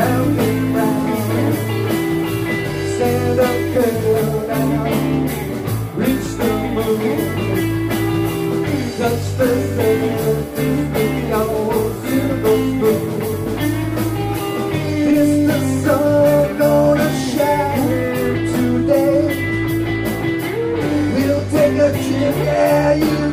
move round and round. Stand up. Reach the moon. Touch the. Is the sun gonna shine today? We'll take a trip, yeah, you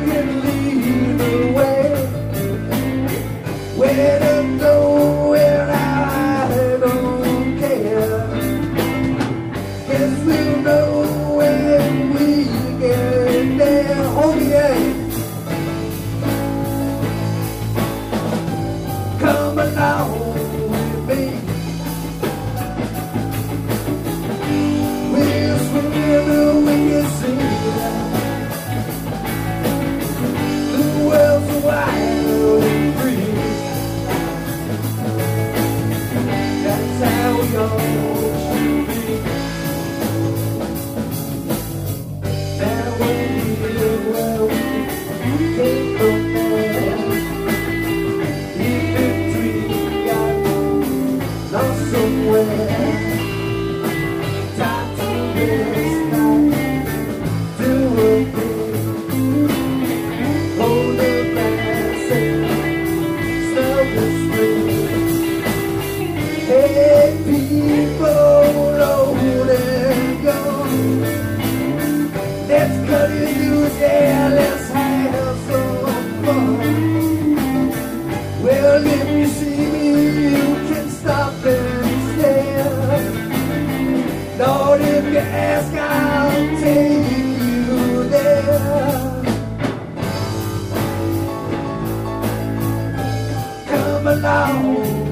ask, I'll take you there. Come along.